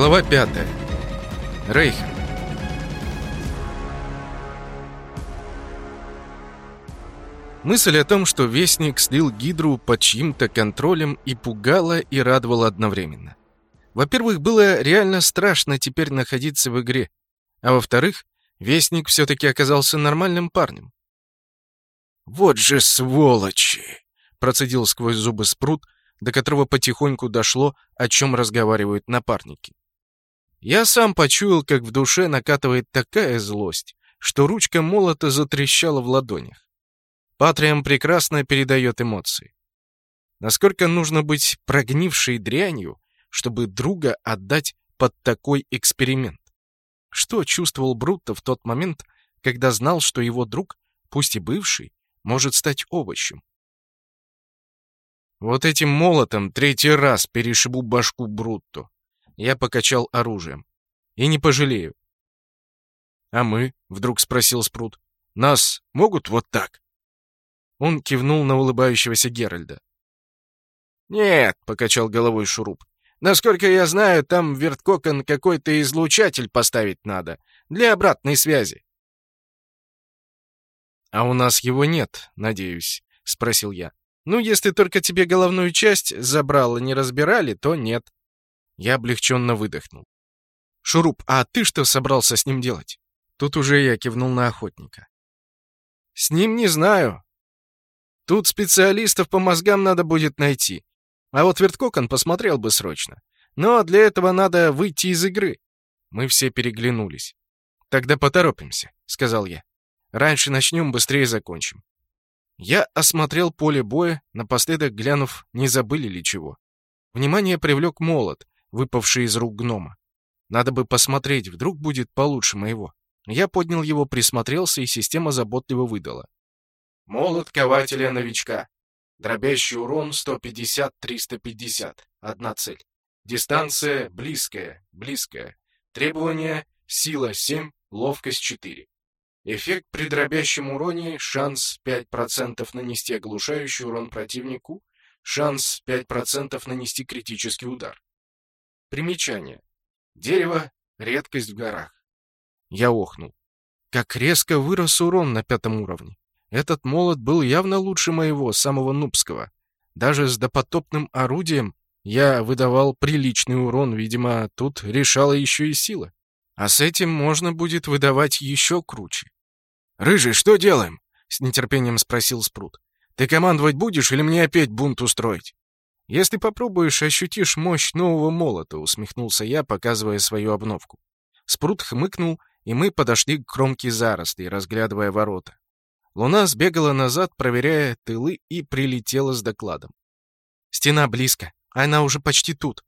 Глава 5. Рейхен. Мысль о том, что Вестник слил Гидру под чьим-то контролем и пугала, и радовала одновременно. Во-первых, было реально страшно теперь находиться в игре, а во-вторых, Вестник все-таки оказался нормальным парнем. «Вот же сволочи!» — процедил сквозь зубы Спрут, до которого потихоньку дошло, о чем разговаривают напарники. Я сам почуял, как в душе накатывает такая злость, что ручка молота затрещала в ладонях. Патриам прекрасно передает эмоции. Насколько нужно быть прогнившей дрянью, чтобы друга отдать под такой эксперимент? Что чувствовал Брутто в тот момент, когда знал, что его друг, пусть и бывший, может стать овощем? Вот этим молотом третий раз перешибу башку Брутто. Я покачал оружием. И не пожалею. «А мы?» — вдруг спросил Спрут. «Нас могут вот так?» Он кивнул на улыбающегося Геральда. «Нет», — покачал головой Шуруп. «Насколько я знаю, там в верткокон какой-то излучатель поставить надо. Для обратной связи». «А у нас его нет, надеюсь», — спросил я. «Ну, если только тебе головную часть забрал и не разбирали, то нет». Я облегченно выдохнул. «Шуруп, а ты что собрался с ним делать?» Тут уже я кивнул на охотника. «С ним не знаю. Тут специалистов по мозгам надо будет найти. А вот Верткокон посмотрел бы срочно. Но для этого надо выйти из игры». Мы все переглянулись. «Тогда поторопимся», — сказал я. «Раньше начнем, быстрее закончим». Я осмотрел поле боя, напоследок глянув, не забыли ли чего. Внимание привлек молот, выпавший из рук гнома. Надо бы посмотреть, вдруг будет получше моего. Я поднял его, присмотрелся, и система заботливо выдала. Молот кователя-новичка. Дробящий урон 150-350. Одна цель. Дистанция близкая, близкая. Требования сила 7, ловкость 4. Эффект при дробящем уроне, шанс 5% нанести оглушающий урон противнику, шанс 5% нанести критический удар. Примечание. Дерево — редкость в горах. Я охнул. Как резко вырос урон на пятом уровне. Этот молот был явно лучше моего, самого нубского. Даже с допотопным орудием я выдавал приличный урон, видимо, тут решала еще и сила. А с этим можно будет выдавать еще круче. «Рыжий, что делаем?» — с нетерпением спросил Спрут. «Ты командовать будешь или мне опять бунт устроить?» «Если попробуешь, ощутишь мощь нового молота», — усмехнулся я, показывая свою обновку. Спрут хмыкнул, и мы подошли к кромке заростлей, разглядывая ворота. Луна сбегала назад, проверяя тылы, и прилетела с докладом. «Стена близко, она уже почти тут».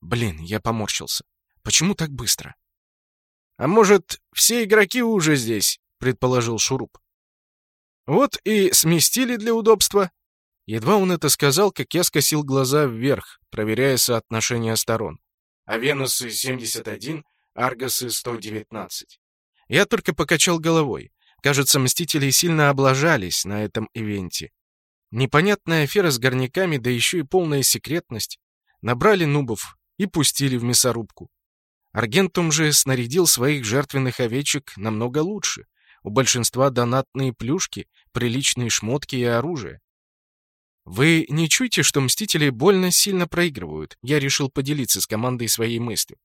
Блин, я поморщился. Почему так быстро? «А может, все игроки уже здесь?» — предположил Шуруп. «Вот и сместили для удобства». Едва он это сказал, как я скосил глаза вверх, проверяя соотношение сторон. А Венусы 71, Аргосы 119. Я только покачал головой. Кажется, Мстители сильно облажались на этом ивенте. Непонятная афера с горняками, да еще и полная секретность. Набрали нубов и пустили в мясорубку. Аргентум же снарядил своих жертвенных овечек намного лучше. У большинства донатные плюшки, приличные шмотки и оружие. Вы не чуете, что Мстители больно сильно проигрывают? Я решил поделиться с командой своей мыслью.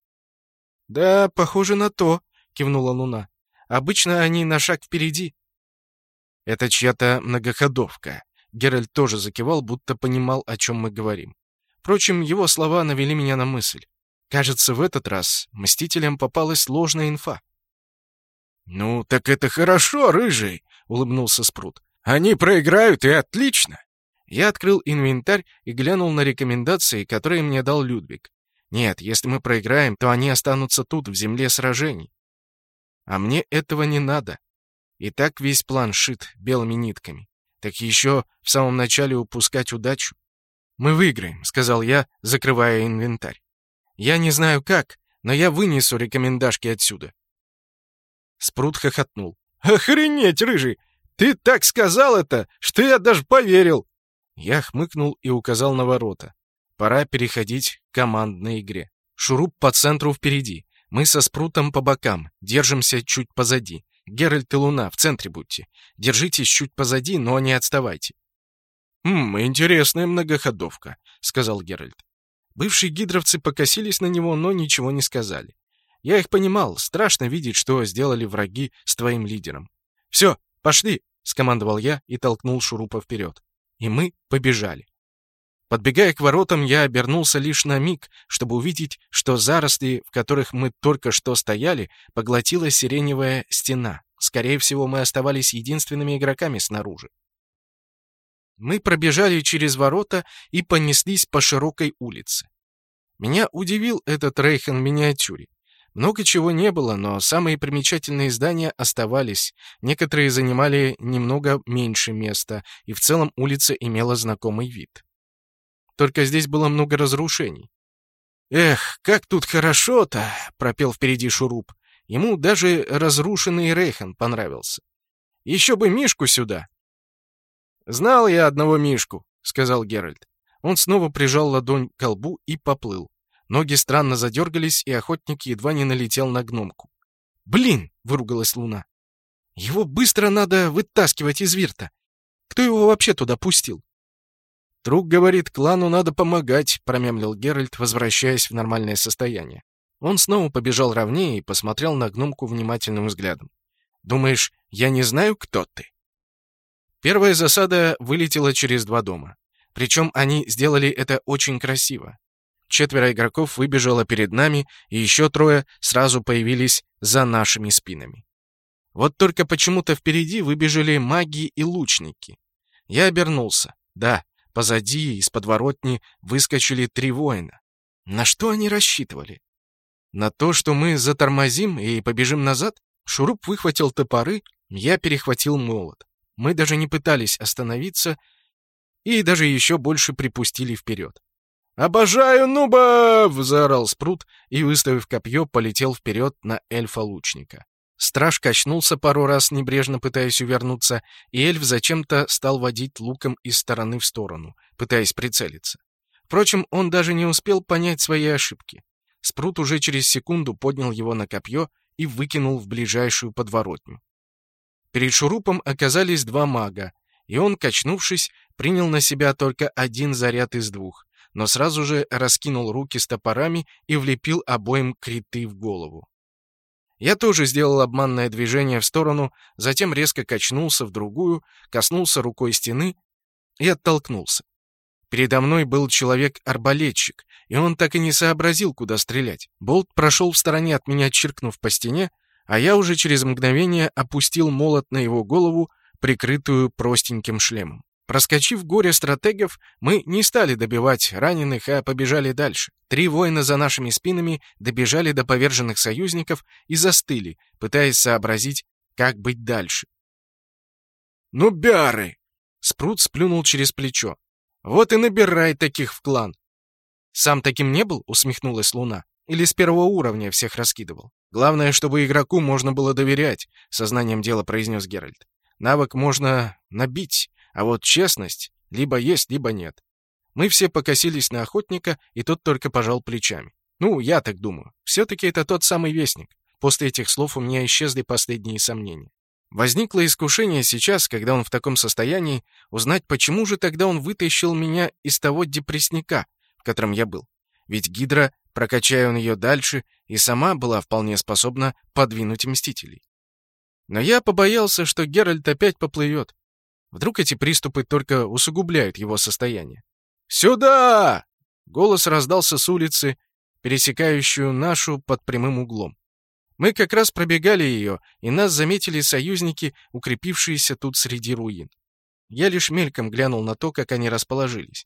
«Да, похоже на то», — кивнула Луна. «Обычно они на шаг впереди». «Это чья-то многоходовка». Геральт тоже закивал, будто понимал, о чем мы говорим. Впрочем, его слова навели меня на мысль. Кажется, в этот раз Мстителям попалась ложная инфа. «Ну, так это хорошо, рыжий!» — улыбнулся Спрут. «Они проиграют, и отлично!» Я открыл инвентарь и глянул на рекомендации, которые мне дал Людвиг. Нет, если мы проиграем, то они останутся тут, в земле сражений. А мне этого не надо. И так весь план шит белыми нитками. Так еще в самом начале упускать удачу. «Мы выиграем», — сказал я, закрывая инвентарь. «Я не знаю как, но я вынесу рекомендашки отсюда». Спрут хохотнул. «Охренеть, рыжий! Ты так сказал это, что я даже поверил!» Я хмыкнул и указал на ворота. Пора переходить к командной игре. Шуруп по центру впереди. Мы со Спрутом по бокам, держимся чуть позади. Геральт и Луна, в центре будьте. Держитесь чуть позади, но не отставайте. «Хм, интересная многоходовка», — сказал Геральт. Бывшие гидровцы покосились на него, но ничего не сказали. Я их понимал, страшно видеть, что сделали враги с твоим лидером. «Все, пошли!» — скомандовал я и толкнул Шурупа вперед. И мы побежали. Подбегая к воротам, я обернулся лишь на миг, чтобы увидеть, что заросли, в которых мы только что стояли, поглотила сиреневая стена. Скорее всего, мы оставались единственными игроками снаружи. Мы пробежали через ворота и понеслись по широкой улице. Меня удивил этот Рейхан миниатюре. Много чего не было, но самые примечательные здания оставались, некоторые занимали немного меньше места, и в целом улица имела знакомый вид. Только здесь было много разрушений. «Эх, как тут хорошо-то!» — пропел впереди Шуруп. Ему даже разрушенный Рейхан понравился. «Еще бы Мишку сюда!» «Знал я одного Мишку», — сказал Геральт. Он снова прижал ладонь к колбу и поплыл. Ноги странно задергались, и охотник едва не налетел на гномку. «Блин!» — выругалась Луна. «Его быстро надо вытаскивать из вирта. Кто его вообще туда пустил?» «Друг говорит, клану надо помогать», — промямлил Геральт, возвращаясь в нормальное состояние. Он снова побежал ровнее и посмотрел на гномку внимательным взглядом. «Думаешь, я не знаю, кто ты?» Первая засада вылетела через два дома. Причем они сделали это очень красиво. Четверо игроков выбежало перед нами, и еще трое сразу появились за нашими спинами. Вот только почему-то впереди выбежали маги и лучники. Я обернулся. Да, позади, из подворотни, выскочили три воина. На что они рассчитывали? На то, что мы затормозим и побежим назад? Шуруп выхватил топоры, я перехватил молот. Мы даже не пытались остановиться и даже еще больше припустили вперед. «Обожаю нубов!» — заорал Спрут и, выставив копье, полетел вперед на эльфа-лучника. Страж качнулся пару раз, небрежно пытаясь увернуться, и эльф зачем-то стал водить луком из стороны в сторону, пытаясь прицелиться. Впрочем, он даже не успел понять свои ошибки. Спрут уже через секунду поднял его на копье и выкинул в ближайшую подворотню. Перед шурупом оказались два мага, и он, качнувшись, принял на себя только один заряд из двух, но сразу же раскинул руки с топорами и влепил обоим криты в голову. Я тоже сделал обманное движение в сторону, затем резко качнулся в другую, коснулся рукой стены и оттолкнулся. Передо мной был человек-арбалетчик, и он так и не сообразил, куда стрелять. Болт прошел в стороне от меня, чиркнув по стене, а я уже через мгновение опустил молот на его голову, прикрытую простеньким шлемом. Проскочив горе стратегов, мы не стали добивать раненых, а побежали дальше. Три воина за нашими спинами добежали до поверженных союзников и застыли, пытаясь сообразить, как быть дальше. «Ну, бяры!» — Спрут сплюнул через плечо. «Вот и набирай таких в клан!» «Сам таким не был?» — усмехнулась Луна. «Или с первого уровня всех раскидывал?» «Главное, чтобы игроку можно было доверять», — сознанием дела произнес Геральт. «Навык можно набить, а вот честность либо есть, либо нет. Мы все покосились на охотника, и тот только пожал плечами. Ну, я так думаю. Все-таки это тот самый вестник. После этих слов у меня исчезли последние сомнения. Возникло искушение сейчас, когда он в таком состоянии, узнать, почему же тогда он вытащил меня из того депрессника, в котором я был. Ведь Гидра, прокачая он ее дальше, и сама была вполне способна подвинуть Мстителей. Но я побоялся, что Геральт опять поплывет, Вдруг эти приступы только усугубляют его состояние. «Сюда!» Голос раздался с улицы, пересекающую нашу под прямым углом. Мы как раз пробегали ее, и нас заметили союзники, укрепившиеся тут среди руин. Я лишь мельком глянул на то, как они расположились.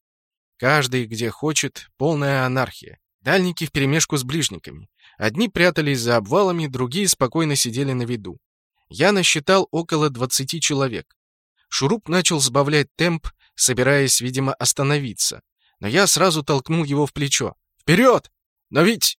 Каждый, где хочет, полная анархия. Дальники вперемешку с ближниками. Одни прятались за обвалами, другие спокойно сидели на виду. Я насчитал около двадцати человек. Шуруп начал сбавлять темп, собираясь, видимо, остановиться. Но я сразу толкнул его в плечо. «Вперед! Но ведь...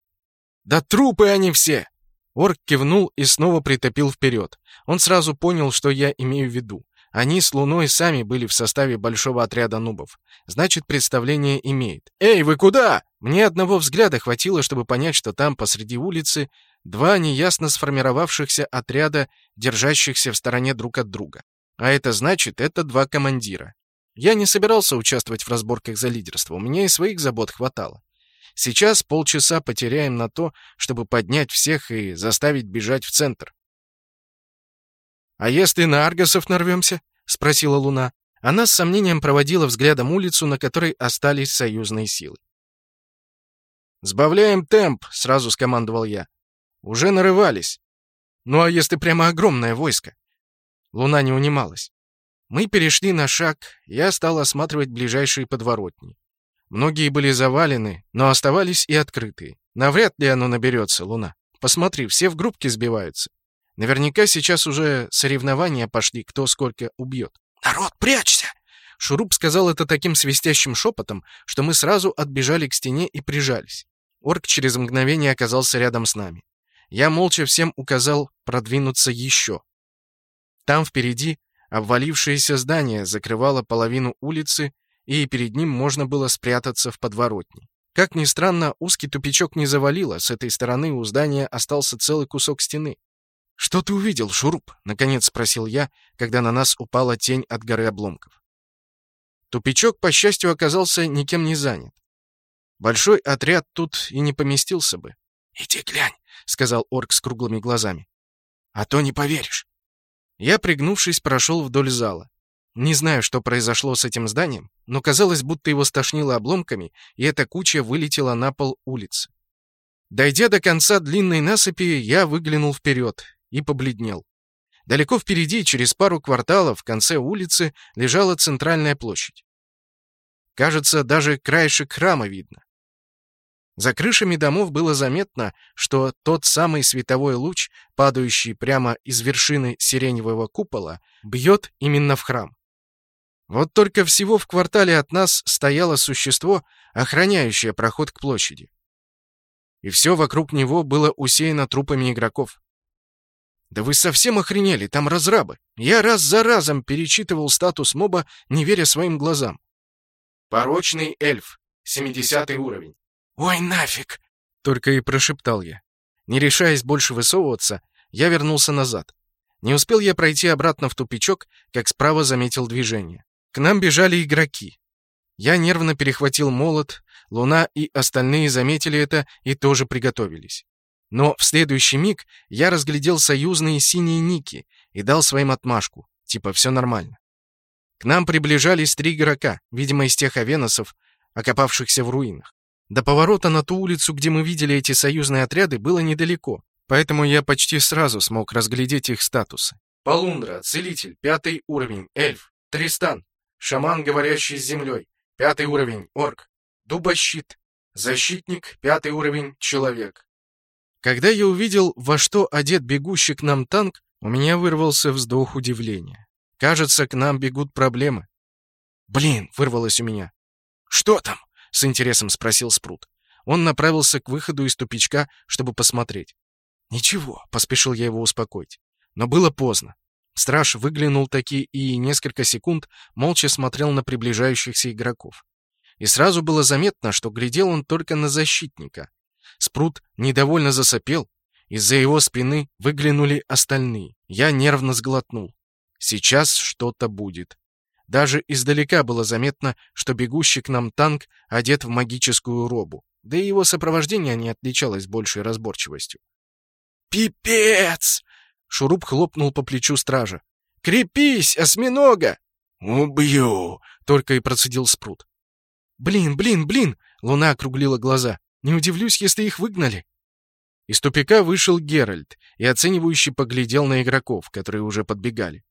Да трупы они все!» Орк кивнул и снова притопил вперед. Он сразу понял, что я имею в виду. Они с Луной сами были в составе большого отряда нубов. Значит, представление имеет. «Эй, вы куда?» Мне одного взгляда хватило, чтобы понять, что там, посреди улицы, два неясно сформировавшихся отряда, держащихся в стороне друг от друга. А это значит, это два командира. Я не собирался участвовать в разборках за лидерство, у меня и своих забот хватало. Сейчас полчаса потеряем на то, чтобы поднять всех и заставить бежать в центр. «А если на Аргосов нарвемся?» — спросила Луна. Она с сомнением проводила взглядом улицу, на которой остались союзные силы. «Сбавляем темп», — сразу скомандовал я. «Уже нарывались. Ну а если прямо огромное войско?» Луна не унималась. Мы перешли на шаг, я стал осматривать ближайшие подворотни. Многие были завалены, но оставались и открытые. Навряд ли оно наберется, Луна. Посмотри, все в группке сбиваются. Наверняка сейчас уже соревнования пошли, кто сколько убьет. «Народ, прячься!» Шуруп сказал это таким свистящим шепотом, что мы сразу отбежали к стене и прижались. Орк через мгновение оказался рядом с нами. Я молча всем указал продвинуться еще. Там впереди обвалившееся здание закрывало половину улицы, и перед ним можно было спрятаться в подворотне. Как ни странно, узкий тупичок не завалило, с этой стороны у здания остался целый кусок стены. «Что ты увидел, Шуруп?» — наконец спросил я, когда на нас упала тень от горы обломков. Тупичок, по счастью, оказался никем не занят. Большой отряд тут и не поместился бы. «Иди глянь», — сказал орк с круглыми глазами. «А то не поверишь». Я, пригнувшись, прошел вдоль зала. Не знаю, что произошло с этим зданием, но казалось, будто его стошнило обломками, и эта куча вылетела на пол улицы. Дойдя до конца длинной насыпи, я выглянул вперед и побледнел. Далеко впереди, через пару кварталов, в конце улицы, лежала центральная площадь. Кажется, даже краешек храма видно. За крышами домов было заметно, что тот самый световой луч, падающий прямо из вершины сиреневого купола, бьет именно в храм. Вот только всего в квартале от нас стояло существо, охраняющее проход к площади. И все вокруг него было усеяно трупами игроков. «Да вы совсем охренели, там разрабы. Я раз за разом перечитывал статус моба, не веря своим глазам. Порочный эльф, 70 уровень. «Ой, нафиг!» — только и прошептал я. Не решаясь больше высовываться, я вернулся назад. Не успел я пройти обратно в тупичок, как справа заметил движение. К нам бежали игроки. Я нервно перехватил молот, Луна и остальные заметили это и тоже приготовились. Но в следующий миг я разглядел союзные синие ники и дал своим отмашку, типа все нормально. К нам приближались три игрока, видимо, из тех авеносов, окопавшихся в руинах. До поворота на ту улицу, где мы видели эти союзные отряды, было недалеко, поэтому я почти сразу смог разглядеть их статусы. Полундра, целитель, пятый уровень, эльф. Тристан, шаман, говорящий с землей, пятый уровень, орк. Дубощит, защитник, пятый уровень, человек. Когда я увидел, во что одет бегущий к нам танк, у меня вырвался вздох удивления. Кажется, к нам бегут проблемы. «Блин!» — вырвалось у меня. «Что там?» — с интересом спросил Спрут. Он направился к выходу из тупичка, чтобы посмотреть. «Ничего», — поспешил я его успокоить. Но было поздно. Страж выглянул таки и несколько секунд молча смотрел на приближающихся игроков. И сразу было заметно, что глядел он только на защитника, Спрут недовольно засопел. Из-за его спины выглянули остальные. Я нервно сглотнул. Сейчас что-то будет. Даже издалека было заметно, что бегущий к нам танк одет в магическую робу. Да и его сопровождение не отличалось большей разборчивостью. «Пипец!» — Шуруп хлопнул по плечу стража. «Крепись, осьминога!» «Убью!» — только и процедил Спрут. «Блин, блин, блин!» — Луна округлила глаза. Не удивлюсь, если их выгнали. Из тупика вышел Геральт и оценивающе поглядел на игроков, которые уже подбегали.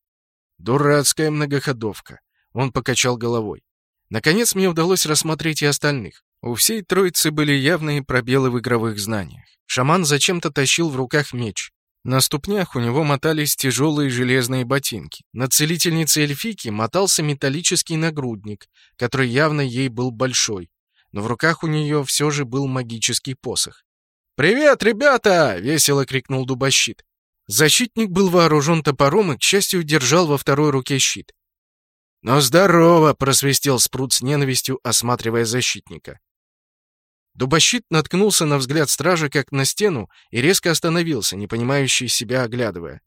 Дурацкая многоходовка. Он покачал головой. Наконец мне удалось рассмотреть и остальных. У всей троицы были явные пробелы в игровых знаниях. Шаман зачем-то тащил в руках меч. На ступнях у него мотались тяжелые железные ботинки. На целительнице эльфики мотался металлический нагрудник, который явно ей был большой но в руках у нее все же был магический посох. «Привет, ребята!» — весело крикнул дубощит. Защитник был вооружен топором и, к счастью, держал во второй руке щит. «Ну, здорово!» — просвистел Спрут с ненавистью, осматривая защитника. Дубощит наткнулся на взгляд стража, как на стену, и резко остановился, не понимающий себя оглядывая.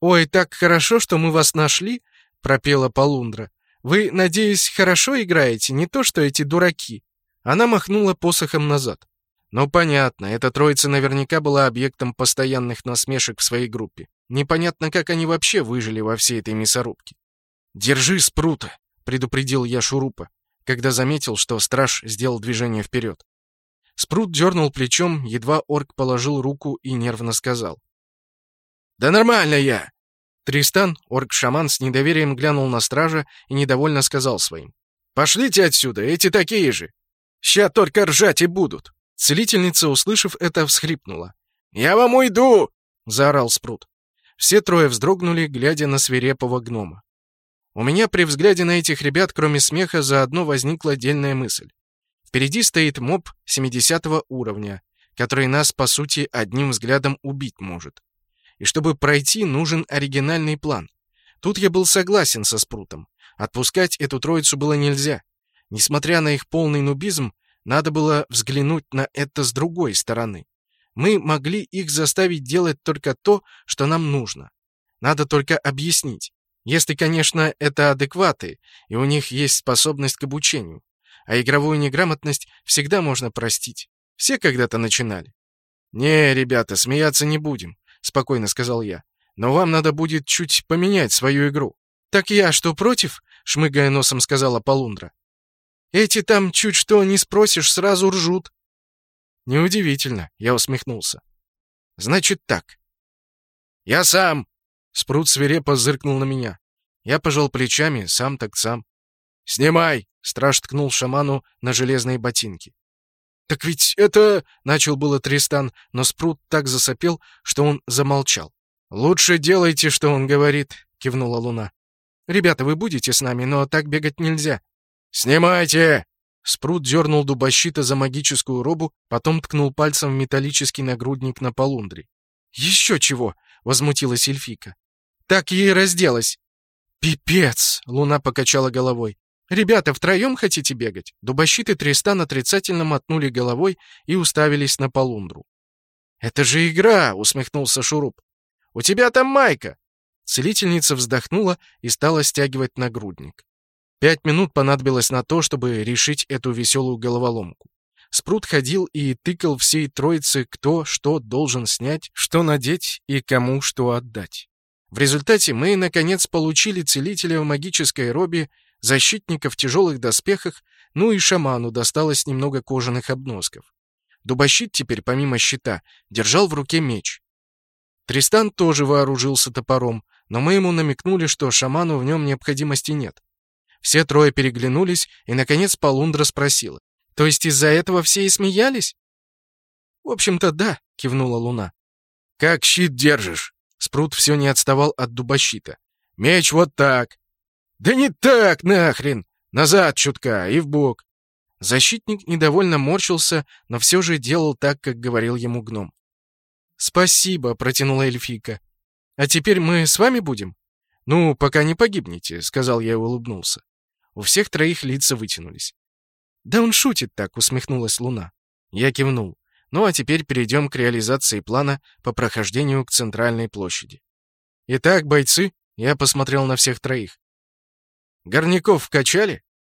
«Ой, так хорошо, что мы вас нашли!» — пропела Полундра. «Вы, надеюсь, хорошо играете, не то что эти дураки?» Она махнула посохом назад. Ну, понятно, эта троица наверняка была объектом постоянных насмешек в своей группе. Непонятно, как они вообще выжили во всей этой мясорубке. «Держи спрута!» — предупредил я Шурупа, когда заметил, что страж сделал движение вперед. Спрут дернул плечом, едва орк положил руку и нервно сказал. «Да нормально я!» Тристан, орк-шаман, с недоверием глянул на стража и недовольно сказал своим. «Пошлите отсюда, эти такие же! Ща только ржать и будут!» Целительница, услышав это, всхрипнула. «Я вам уйду!» — заорал Спрут. Все трое вздрогнули, глядя на свирепого гнома. У меня при взгляде на этих ребят, кроме смеха, заодно возникла отдельная мысль. Впереди стоит моб 70 уровня, который нас, по сути, одним взглядом убить может. И чтобы пройти, нужен оригинальный план. Тут я был согласен со Спрутом. Отпускать эту троицу было нельзя. Несмотря на их полный нубизм, надо было взглянуть на это с другой стороны. Мы могли их заставить делать только то, что нам нужно. Надо только объяснить. Если, конечно, это адекваты, и у них есть способность к обучению. А игровую неграмотность всегда можно простить. Все когда-то начинали. «Не, ребята, смеяться не будем», — спокойно сказал я. «Но вам надо будет чуть поменять свою игру». «Так я что, против?» — шмыгая носом сказала Полундра. Эти там чуть что не спросишь, сразу ржут. Неудивительно, я усмехнулся. Значит так. Я сам. Спрут свирепо зыркнул на меня. Я пожал плечами, сам так сам. «Снимай!» — страж ткнул шаману на железные ботинки. «Так ведь это...» — начал было Тристан, но Спрут так засопел, что он замолчал. «Лучше делайте, что он говорит», — кивнула Луна. «Ребята, вы будете с нами, но так бегать нельзя. «Снимайте!» Спрут дернул дубощита за магическую робу, потом ткнул пальцем в металлический нагрудник на полундре. «Еще чего!» — возмутилась эльфика. «Так ей разделась!» «Пипец!» — Луна покачала головой. «Ребята, втроем хотите бегать?» Дубощит и Тристан отрицательно мотнули головой и уставились на полундру. «Это же игра!» — усмехнулся Шуруп. «У тебя там майка!» Целительница вздохнула и стала стягивать нагрудник. Пять минут понадобилось на то, чтобы решить эту веселую головоломку. Спрут ходил и тыкал всей троице, кто что должен снять, что надеть и кому что отдать. В результате мы, наконец, получили целителя в магической робе, защитника в тяжелых доспехах, ну и шаману досталось немного кожаных обносков. Дубощит теперь, помимо щита, держал в руке меч. Тристан тоже вооружился топором, но мы ему намекнули, что шаману в нем необходимости нет. Все трое переглянулись, и, наконец, Полундра спросила. «То есть из-за этого все и смеялись?» «В общем-то, да», — кивнула Луна. «Как щит держишь?» Спрут все не отставал от дубощита. «Меч вот так!» «Да не так, нахрен! Назад чутка и в бок!» Защитник недовольно морщился, но все же делал так, как говорил ему гном. «Спасибо», — протянула эльфийка. «А теперь мы с вами будем?» «Ну, пока не погибнете», — сказал я и улыбнулся. У всех троих лица вытянулись. «Да он шутит так», — усмехнулась Луна. Я кивнул. «Ну а теперь перейдем к реализации плана по прохождению к центральной площади». «Итак, бойцы», — я посмотрел на всех троих. «Горняков вкачали?»